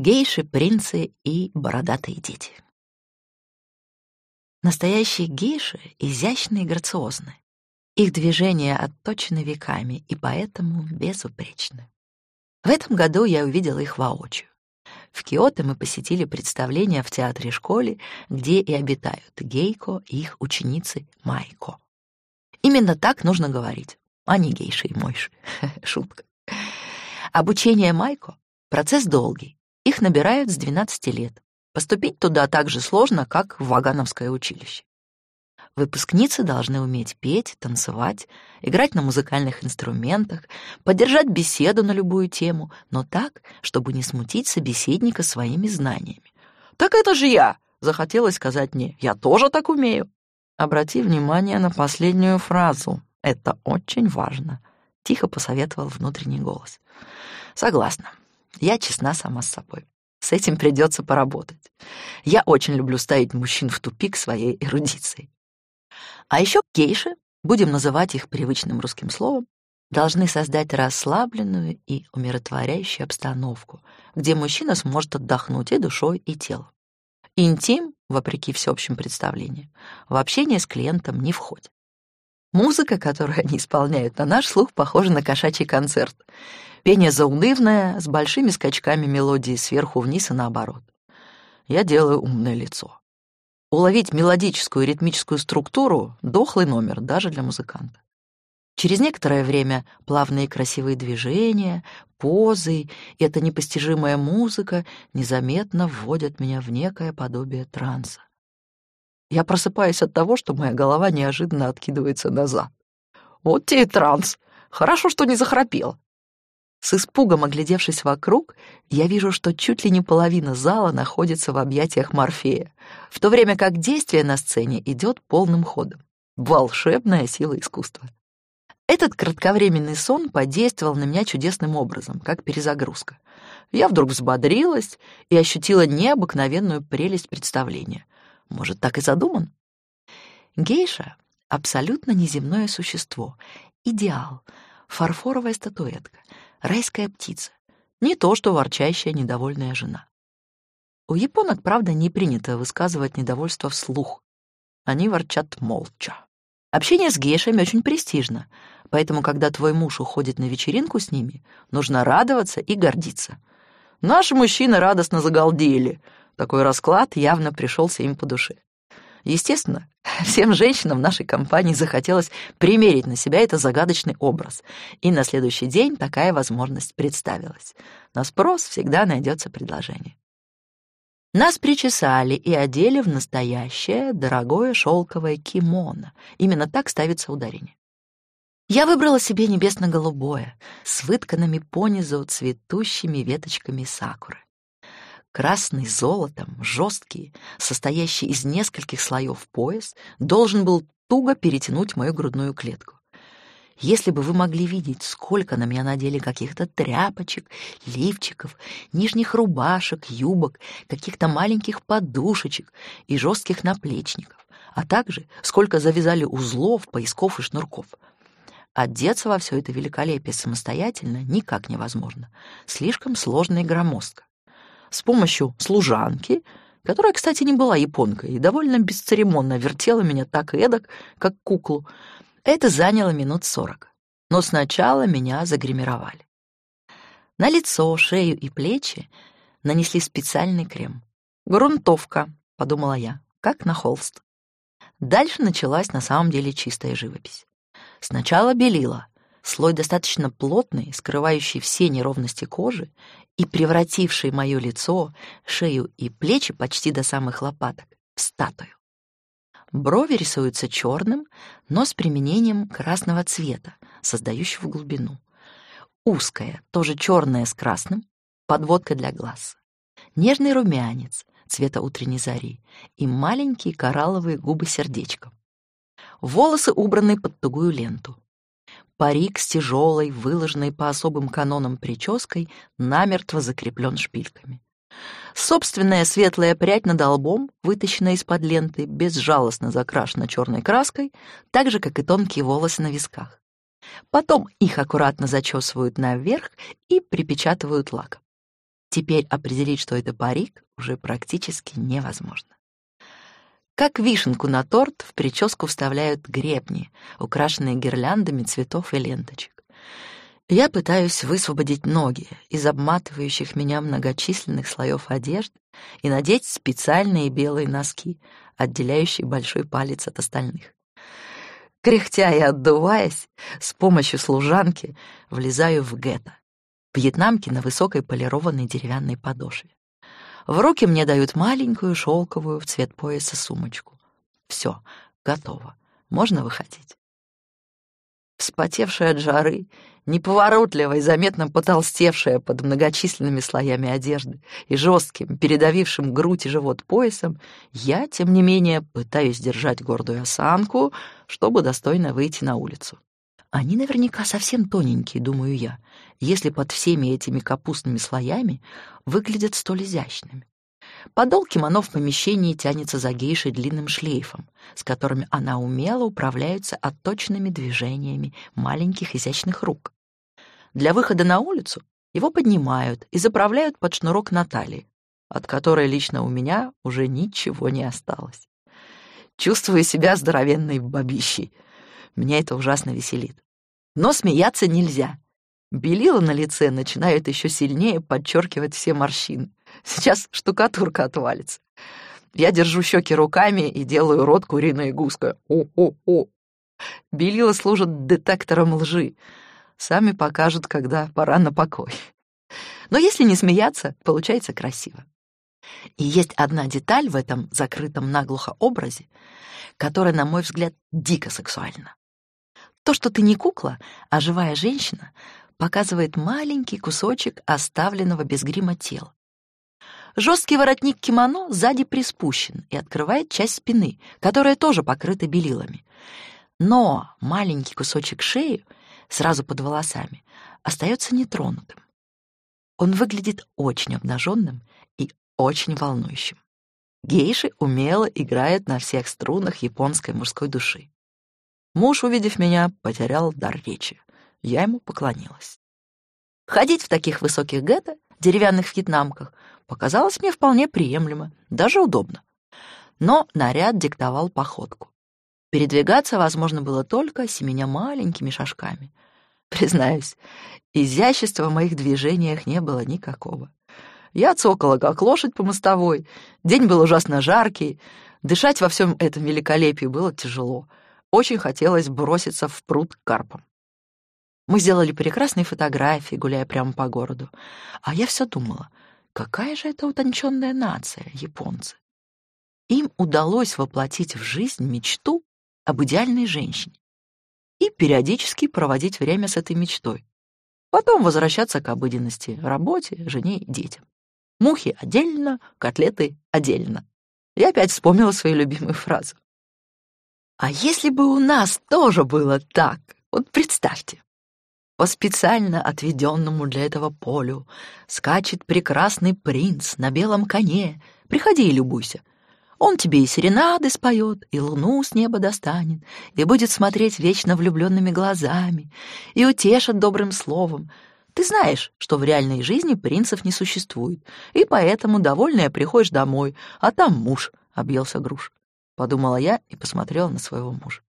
Гейши, принцы и бородатые дети. Настоящие гейши изящны и грациозны. Их движения отточены веками и поэтому безупречны. В этом году я увидела их воочию. В Киото мы посетили представление в театре-школе, где и обитают Гейко и их ученицы Майко. Именно так нужно говорить, а не гейши и мойши. Шутка. Обучение Майко — процесс долгий. Их набирают с 12 лет. Поступить туда так же сложно, как в Вагановское училище. Выпускницы должны уметь петь, танцевать, играть на музыкальных инструментах, поддержать беседу на любую тему, но так, чтобы не смутить собеседника своими знаниями. «Так это же я!» — захотелось сказать мне. «Я тоже так умею!» Обрати внимание на последнюю фразу. Это очень важно. Тихо посоветовал внутренний голос. Согласна. Я честна сама с собой. С этим придется поработать. Я очень люблю ставить мужчин в тупик своей эрудицией. А еще гейши, будем называть их привычным русским словом, должны создать расслабленную и умиротворяющую обстановку, где мужчина сможет отдохнуть и душой, и телом. Интим, вопреки всеобщим представлениям, в общение с клиентом не входит. Музыка, которую они исполняют, на наш слух похожа на кошачий концерт. Пение заунывное, с большими скачками мелодии сверху вниз и наоборот. Я делаю умное лицо. Уловить мелодическую и ритмическую структуру — дохлый номер даже для музыканта. Через некоторое время плавные красивые движения, позы и эта непостижимая музыка незаметно вводят меня в некое подобие транса. Я просыпаюсь от того, что моя голова неожиданно откидывается назад. Вот тебе транс. Хорошо, что не захрапел. С испугом оглядевшись вокруг, я вижу, что чуть ли не половина зала находится в объятиях Морфея, в то время как действие на сцене идет полным ходом. Волшебная сила искусства. Этот кратковременный сон подействовал на меня чудесным образом, как перезагрузка. Я вдруг взбодрилась и ощутила необыкновенную прелесть представления. Может, так и задуман? Гейша — абсолютно неземное существо, идеал, фарфоровая статуэтка, райская птица, не то что ворчащая недовольная жена. У японок, правда, не принято высказывать недовольство вслух. Они ворчат молча. Общение с гейшами очень престижно, поэтому, когда твой муж уходит на вечеринку с ними, нужно радоваться и гордиться. Наши мужчины радостно загалдели. Такой расклад явно пришелся им по душе. Естественно, всем женщинам нашей компании захотелось примерить на себя этот загадочный образ, и на следующий день такая возможность представилась. На спрос всегда найдется предложение. Нас причесали и одели в настоящее дорогое шелковое кимоно. Именно так ставится ударение. Я выбрала себе небесно-голубое, с вытканными понизу цветущими веточками сакуры красный золотом, жесткий, состоящий из нескольких слоев пояс, должен был туго перетянуть мою грудную клетку. Если бы вы могли видеть, сколько на меня надели каких-то тряпочек, лифчиков, нижних рубашек, юбок, каких-то маленьких подушечек и жестких наплечников, а также сколько завязали узлов, поясков и шнурков. Одеться во все это великолепие самостоятельно никак невозможно. Слишком сложно и громоздко с помощью служанки, которая, кстати, не была японкой и довольно бесцеремонно вертела меня так и эдак, как куклу. Это заняло минут сорок. Но сначала меня загримировали. На лицо, шею и плечи нанесли специальный крем. «Грунтовка», — подумала я, как на холст. Дальше началась на самом деле чистая живопись. Сначала белила, слой достаточно плотный, скрывающий все неровности кожи и превративший мое лицо, шею и плечи почти до самых лопаток в статую. Брови рисуются черным, но с применением красного цвета, создающего глубину. Узкая, тоже черная с красным, подводка для глаз. Нежный румянец цвета утренней зари и маленькие коралловые губы сердечком. Волосы убраны под тугую ленту. Парик с тяжелой, выложенной по особым канонам прической, намертво закреплен шпильками. Собственная светлая прядь над лбом, вытащенная из-под ленты, безжалостно закрашена черной краской, так же, как и тонкие волосы на висках. Потом их аккуратно зачесывают наверх и припечатывают лаком. Теперь определить, что это парик, уже практически невозможно. Как вишенку на торт в прическу вставляют гребни, украшенные гирляндами цветов и ленточек. Я пытаюсь высвободить ноги из обматывающих меня многочисленных слоев одежды и надеть специальные белые носки, отделяющие большой палец от остальных. Кряхтя и отдуваясь, с помощью служанки влезаю в гетто. Вьетнамки на высокой полированной деревянной подошве. В руки мне дают маленькую шелковую в цвет пояса сумочку. Все, готово. Можно выходить. Вспотевшая от жары, неповоротливая и заметно потолстевшая под многочисленными слоями одежды и жестким, передавившим грудь и живот поясом, я, тем не менее, пытаюсь держать гордую осанку, чтобы достойно выйти на улицу. Они наверняка совсем тоненькие, думаю я, если под всеми этими капустными слоями выглядят столь изящными. Подол кимоно в помещении тянется за гейшей длинным шлейфом, с которыми она умело управляется отточенными движениями маленьких изящных рук. Для выхода на улицу его поднимают и заправляют под шнурок на талии, от которой лично у меня уже ничего не осталось. Чувствую себя здоровенной бабищей. Меня это ужасно веселит. Но смеяться нельзя. Белила на лице начинают еще сильнее подчеркивать все морщины. Сейчас штукатурка отвалится. Я держу щеки руками и делаю рот куриной гуской. О-о-о. Белила служат детектором лжи. Сами покажут, когда пора на покой. Но если не смеяться, получается красиво. И есть одна деталь в этом закрытом наглухо образе, которая, на мой взгляд, дико сексуальна. То, что ты не кукла, а живая женщина, показывает маленький кусочек оставленного без грима тела. Жесткий воротник кимоно сзади приспущен и открывает часть спины, которая тоже покрыта белилами. Но маленький кусочек шеи, сразу под волосами, остается нетронутым. Он выглядит очень обнаженным и очень волнующим. Гейши умело играют на всех струнах японской мужской души. Муж, увидев меня, потерял дар речи. Я ему поклонилась. Ходить в таких высоких гетто, деревянных вьетнамках, показалось мне вполне приемлемо, даже удобно. Но наряд диктовал походку. Передвигаться возможно было только семеня маленькими шажками. Признаюсь, изящества в моих движениях не было никакого. Я цокала, как лошадь по мостовой. День был ужасно жаркий. Дышать во всем этом великолепии было тяжело. Очень хотелось броситься в пруд к карпам. Мы сделали прекрасные фотографии, гуляя прямо по городу. А я все думала, Какая же это утонченная нация, японцы. Им удалось воплотить в жизнь мечту об идеальной женщине и периодически проводить время с этой мечтой. Потом возвращаться к обыденности, работе, жене и детям. Мухи отдельно, котлеты отдельно. Я опять вспомнила свою любимую фразу. А если бы у нас тоже было так? Вот представьте, по специально отведенному для этого полю скачет прекрасный принц на белом коне. Приходи и любуйся. Он тебе и серенады споет, и луну с неба достанет, и будет смотреть вечно влюбленными глазами, и утешит добрым словом. Ты знаешь, что в реальной жизни принцев не существует, и поэтому, довольная, приходишь домой, а там муж, — объелся груш. Подумала я и посмотрела на своего мужа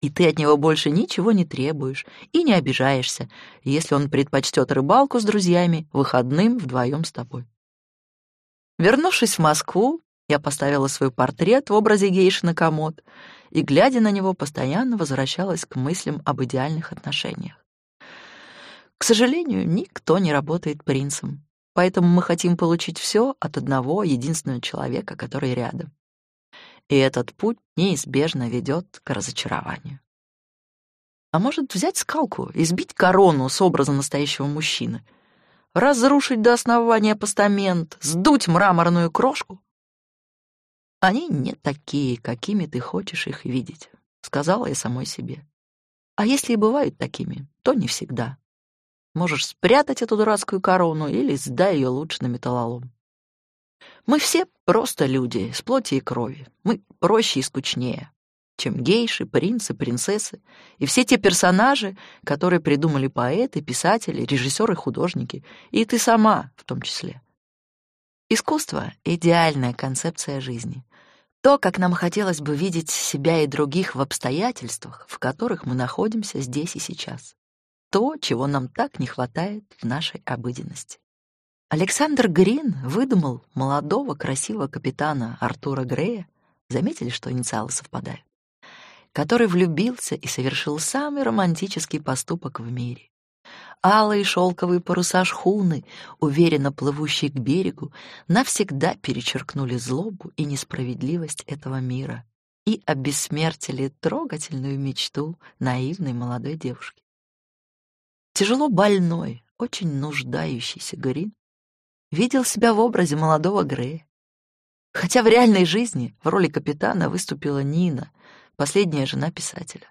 и ты от него больше ничего не требуешь и не обижаешься, если он предпочтет рыбалку с друзьями выходным вдвоем с тобой. Вернувшись в Москву, я поставила свой портрет в образе гейши на комод и, глядя на него, постоянно возвращалась к мыслям об идеальных отношениях. К сожалению, никто не работает принцем, поэтому мы хотим получить все от одного единственного человека, который рядом и этот путь неизбежно ведет к разочарованию. А может, взять скалку и сбить корону с образа настоящего мужчины, разрушить до основания постамент, сдуть мраморную крошку? Они не такие, какими ты хочешь их видеть, сказала я самой себе. А если и бывают такими, то не всегда. Можешь спрятать эту дурацкую корону или сдай ее лучше на металлолом. Мы все просто люди, с плоти и крови. Мы проще и скучнее, чем гейши, принцы, принцессы и все те персонажи, которые придумали поэты, писатели, режиссеры, художники, и ты сама в том числе. Искусство — идеальная концепция жизни. То, как нам хотелось бы видеть себя и других в обстоятельствах, в которых мы находимся здесь и сейчас. То, чего нам так не хватает в нашей обыденности. Александр Грин выдумал молодого красивого капитана Артура Грея, заметили, что инициалы совпадают, который влюбился и совершил самый романтический поступок в мире. Алые шелковые паруса шхуны, уверенно плывущие к берегу, навсегда перечеркнули злобу и несправедливость этого мира и обессмертили трогательную мечту наивной молодой девушки. Тяжело больной, очень нуждающийся Грин видел себя в образе молодого Грея. Хотя в реальной жизни в роли капитана выступила Нина, последняя жена писателя.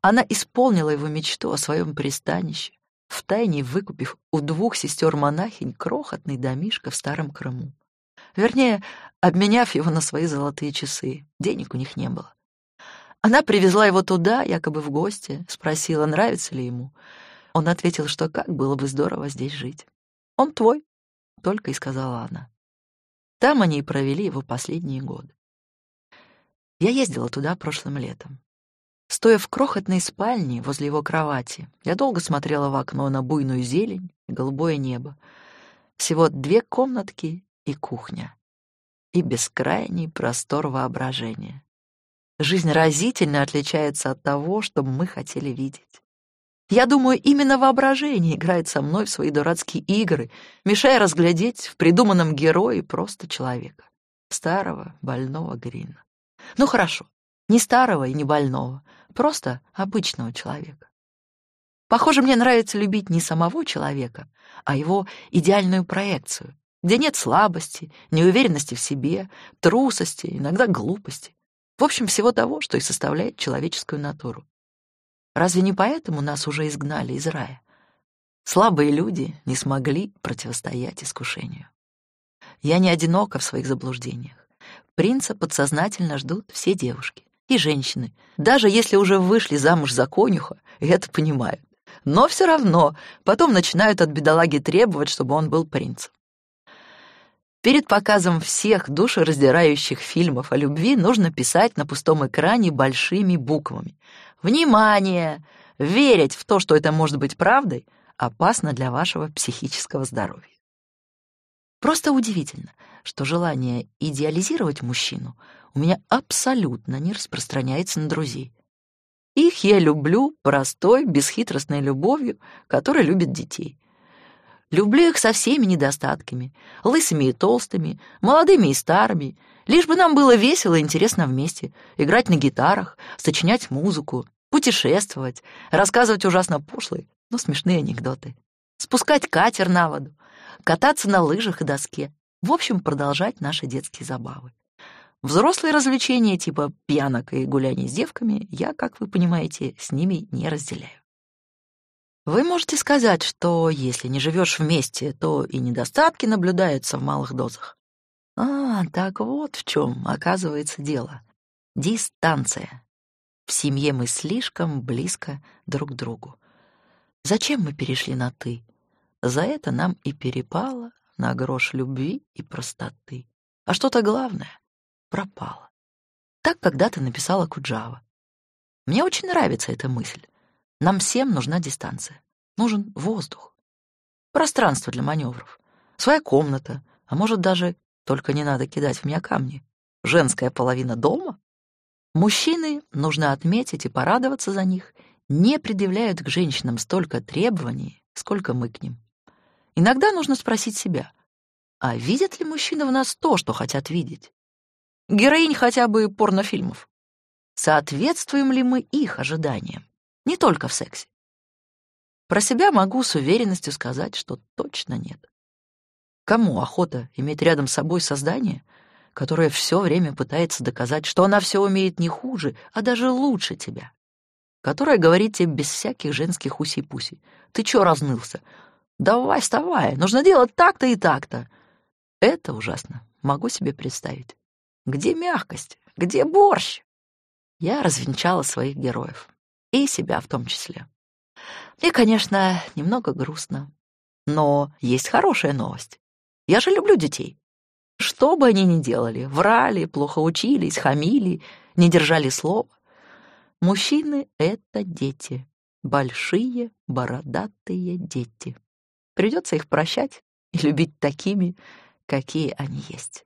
Она исполнила его мечту о своем пристанище, втайне выкупив у двух сестер-монахинь крохотный домишко в Старом Крыму. Вернее, обменяв его на свои золотые часы. Денег у них не было. Она привезла его туда, якобы в гости, спросила, нравится ли ему. Он ответил, что как было бы здорово здесь жить. «Он твой», — только и сказала она. Там они и провели его последние годы. Я ездила туда прошлым летом. Стоя в крохотной спальне возле его кровати, я долго смотрела в окно на буйную зелень и голубое небо. Всего две комнатки и кухня. И бескрайний простор воображения. Жизнь разительно отличается от того, что мы хотели видеть. Я думаю, именно воображение играет со мной в свои дурацкие игры, мешая разглядеть в придуманном герое просто человека. Старого, больного Грина. Ну хорошо, не старого и не больного, просто обычного человека. Похоже, мне нравится любить не самого человека, а его идеальную проекцию, где нет слабости, неуверенности в себе, трусости, иногда глупости. В общем, всего того, что и составляет человеческую натуру. Разве не поэтому нас уже изгнали из рая? Слабые люди не смогли противостоять искушению. Я не одинока в своих заблуждениях. Принца подсознательно ждут все девушки и женщины, даже если уже вышли замуж за конюха, это понимают. Но все равно потом начинают от бедолаги требовать, чтобы он был принцем. Перед показом всех душераздирающих фильмов о любви нужно писать на пустом экране большими буквами. «Внимание! Верить в то, что это может быть правдой, опасно для вашего психического здоровья». Просто удивительно, что желание идеализировать мужчину у меня абсолютно не распространяется на друзей. Их я люблю простой, бесхитростной любовью, которая любит детей. Люблю их со всеми недостатками, лысыми и толстыми, молодыми и старыми, лишь бы нам было весело и интересно вместе, играть на гитарах, сочинять музыку, путешествовать, рассказывать ужасно пошлые, но смешные анекдоты, спускать катер на воду, кататься на лыжах и доске, в общем, продолжать наши детские забавы. Взрослые развлечения типа пьянок и гуляний с девками я, как вы понимаете, с ними не разделяю. Вы можете сказать, что если не живешь вместе, то и недостатки наблюдаются в малых дозах. А, так вот в чем оказывается дело. Дистанция. В семье мы слишком близко друг к другу. Зачем мы перешли на «ты»? За это нам и перепало на грош любви и простоты. А что-то главное пропало. Так когда-то написала Куджава. Мне очень нравится эта мысль. Нам всем нужна дистанция. Нужен воздух. Пространство для маневров. Своя комната. А может, даже, только не надо кидать в меня камни, женская половина дома? Мужчины, нужно отметить и порадоваться за них, не предъявляют к женщинам столько требований, сколько мы к ним. Иногда нужно спросить себя, а видят ли мужчины в нас то, что хотят видеть? Героинь хотя бы порнофильмов. Соответствуем ли мы их ожиданиям? Не только в сексе. Про себя могу с уверенностью сказать, что точно нет. Кому охота иметь рядом с собой создание, которое все время пытается доказать, что она все умеет не хуже, а даже лучше тебя? Которая говорит тебе без всяких женских уси-пуси. Ты чё разнылся? Давай, вставай, нужно делать так-то и так-то. Это ужасно, могу себе представить. Где мягкость? Где борщ? Я развенчала своих героев. И себя в том числе. И, конечно, немного грустно. Но есть хорошая новость. Я же люблю детей. Что бы они ни делали, врали, плохо учились, хамили, не держали слова. Мужчины — это дети, большие бородатые дети. Придется их прощать и любить такими, какие они есть.